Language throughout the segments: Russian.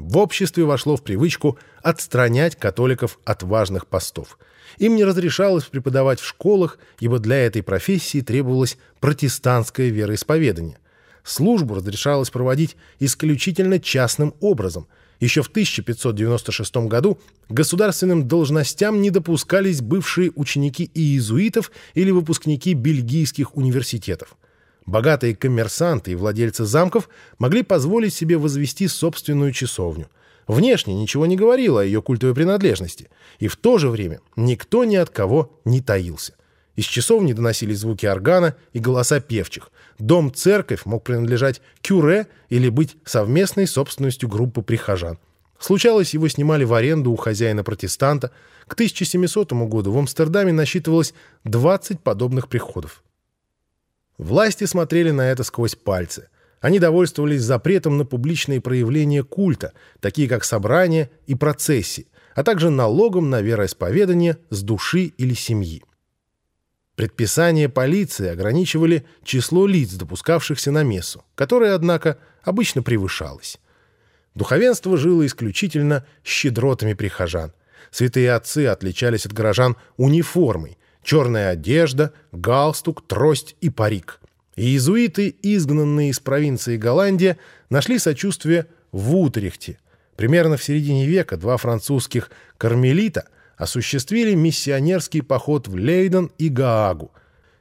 В обществе вошло в привычку отстранять католиков от важных постов. Им не разрешалось преподавать в школах, ибо для этой профессии требовалось протестантское вероисповедание. Службу разрешалось проводить исключительно частным образом. Еще в 1596 году государственным должностям не допускались бывшие ученики иезуитов или выпускники бельгийских университетов. Богатые коммерсанты и владельцы замков могли позволить себе возвести собственную часовню. Внешне ничего не говорило о ее культовой принадлежности, и в то же время никто ни от кого не таился. Из часовни доносились звуки органа и голоса певчих. Дом-церковь мог принадлежать кюре или быть совместной собственностью группы прихожан. Случалось, его снимали в аренду у хозяина-протестанта. К 1700 году в Амстердаме насчитывалось 20 подобных приходов. Власти смотрели на это сквозь пальцы. Они довольствовались запретом на публичные проявления культа, такие как собрания и процессии, а также налогом на вероисповедание с души или семьи. Предписания полиции ограничивали число лиц, допускавшихся на мессу, которое, однако, обычно превышалось. Духовенство жило исключительно щедротами прихожан. Святые отцы отличались от горожан униформой, черная одежда, галстук, трость и парик. Иезуиты, изгнанные из провинции Голландия, нашли сочувствие в Утрехте. Примерно в середине века два французских кармелита осуществили миссионерский поход в Лейден и Гаагу,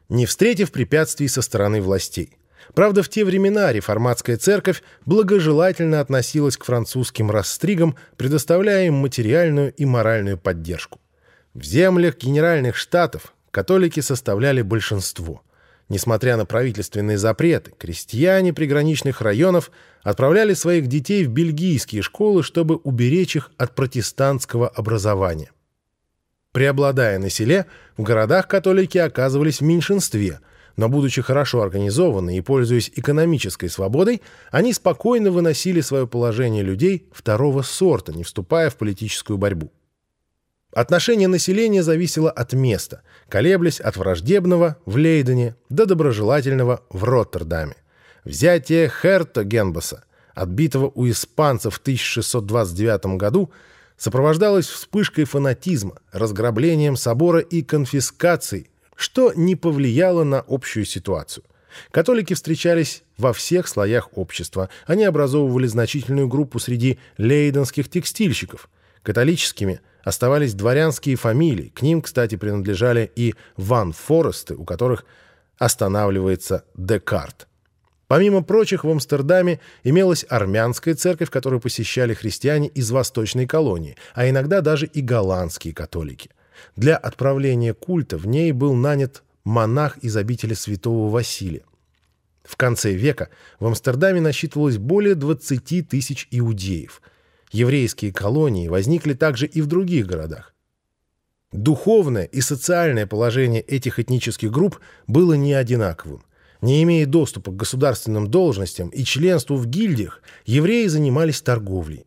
не встретив препятствий со стороны властей. Правда, в те времена реформатская церковь благожелательно относилась к французским расстригам, предоставляя им материальную и моральную поддержку. В землях генеральных штатов католики составляли большинство. Несмотря на правительственные запреты, крестьяне приграничных районов отправляли своих детей в бельгийские школы, чтобы уберечь их от протестантского образования. Преобладая на селе, в городах католики оказывались в меньшинстве, но, будучи хорошо организованы и пользуясь экономической свободой, они спокойно выносили свое положение людей второго сорта, не вступая в политическую борьбу. Отношение населения зависело от места, колеблясь от враждебного в Лейдене до доброжелательного в Роттердаме. Взятие Хертогенбаса, отбитого у испанцев в 1629 году, сопровождалось вспышкой фанатизма, разграблением собора и конфискацией, что не повлияло на общую ситуацию. Католики встречались во всех слоях общества. Они образовывали значительную группу среди лейденских текстильщиков. Католическими Оставались дворянские фамилии, к ним, кстати, принадлежали и Ван Форесты, у которых останавливается Декарт. Помимо прочих, в Амстердаме имелась армянская церковь, которую посещали христиане из восточной колонии, а иногда даже и голландские католики. Для отправления культа в ней был нанят монах из обители святого Василия. В конце века в Амстердаме насчитывалось более 20 тысяч иудеев – Еврейские колонии возникли также и в других городах. Духовное и социальное положение этих этнических групп было не одинаковым. Не имея доступа к государственным должностям и членству в гильдиях, евреи занимались торговлей.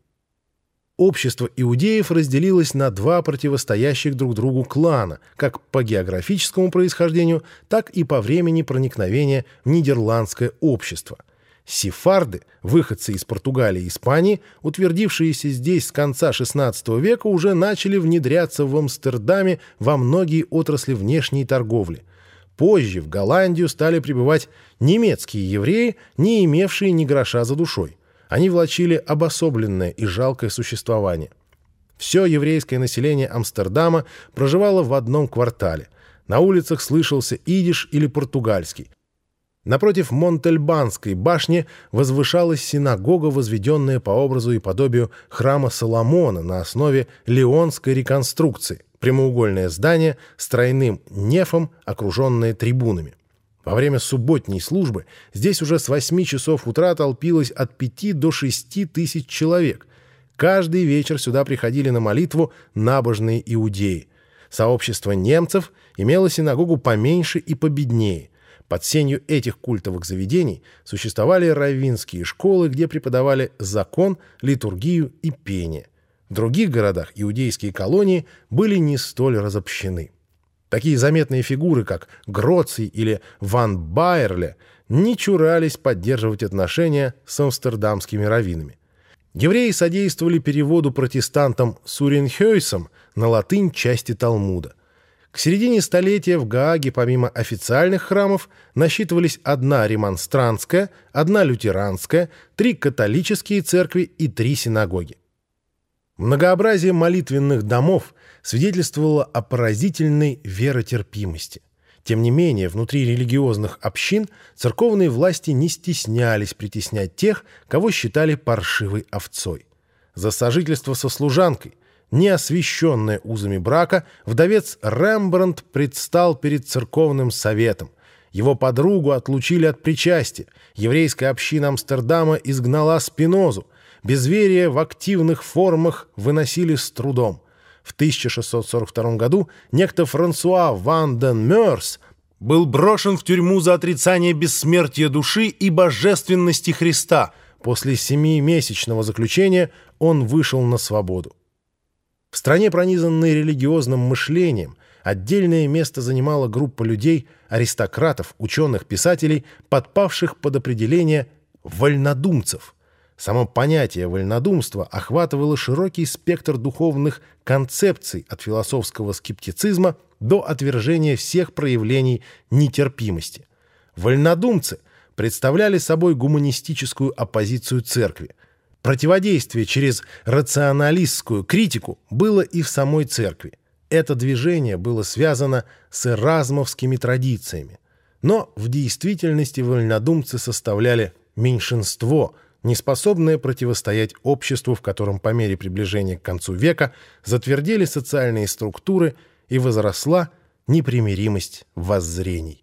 Общество иудеев разделилось на два противостоящих друг другу клана, как по географическому происхождению, так и по времени проникновения в нидерландское общество – Сефарды, выходцы из Португалии и Испании, утвердившиеся здесь с конца XVI века, уже начали внедряться в Амстердаме во многие отрасли внешней торговли. Позже в Голландию стали прибывать немецкие евреи, не имевшие ни гроша за душой. Они влачили обособленное и жалкое существование. Все еврейское население Амстердама проживало в одном квартале. На улицах слышался идиш или португальский – Напротив Монтельбанской башни возвышалась синагога, возведенная по образу и подобию храма Соломона на основе леонской реконструкции, прямоугольное здание с тройным нефом, окруженное трибунами. Во время субботней службы здесь уже с 8 часов утра толпилось от 5 до 6 тысяч человек. Каждый вечер сюда приходили на молитву набожные иудеи. Сообщество немцев имело синагогу поменьше и победнее. Под сенью этих культовых заведений существовали раввинские школы, где преподавали закон, литургию и пение. В других городах иудейские колонии были не столь разобщены. Такие заметные фигуры, как Гроций или Ван Байерле, не чурались поддерживать отношения с амстердамскими раввинами. Евреи содействовали переводу протестантам Суренхёйсом на латынь части Талмуда. К середине столетия в Гааге помимо официальных храмов насчитывались одна ремонстрантская, одна лютеранская, три католические церкви и три синагоги. Многообразие молитвенных домов свидетельствовало о поразительной веротерпимости. Тем не менее, внутри религиозных общин церковные власти не стеснялись притеснять тех, кого считали паршивой овцой. За сожительство со служанкой, не освященная узами брака, вдовец Рембрандт предстал перед церковным советом. Его подругу отлучили от причастия. Еврейская община Амстердама изгнала Спинозу. Безверие в активных формах выносили с трудом. В 1642 году некто Франсуа Ван ден Мёрс был брошен в тюрьму за отрицание бессмертия души и божественности Христа. После семимесячного заключения он вышел на свободу. В стране, пронизанной религиозным мышлением, отдельное место занимала группа людей, аристократов, ученых, писателей, подпавших под определение «вольнодумцев». Само понятие вольнодумства охватывало широкий спектр духовных концепций от философского скептицизма до отвержения всех проявлений нетерпимости. Вольнодумцы представляли собой гуманистическую оппозицию церкви – Противодействие через рационалистскую критику было и в самой церкви. Это движение было связано с эразмовскими традициями. Но в действительности вольнодумцы составляли меньшинство, неспособное противостоять обществу, в котором по мере приближения к концу века затвердели социальные структуры и возросла непримиримость воззрений.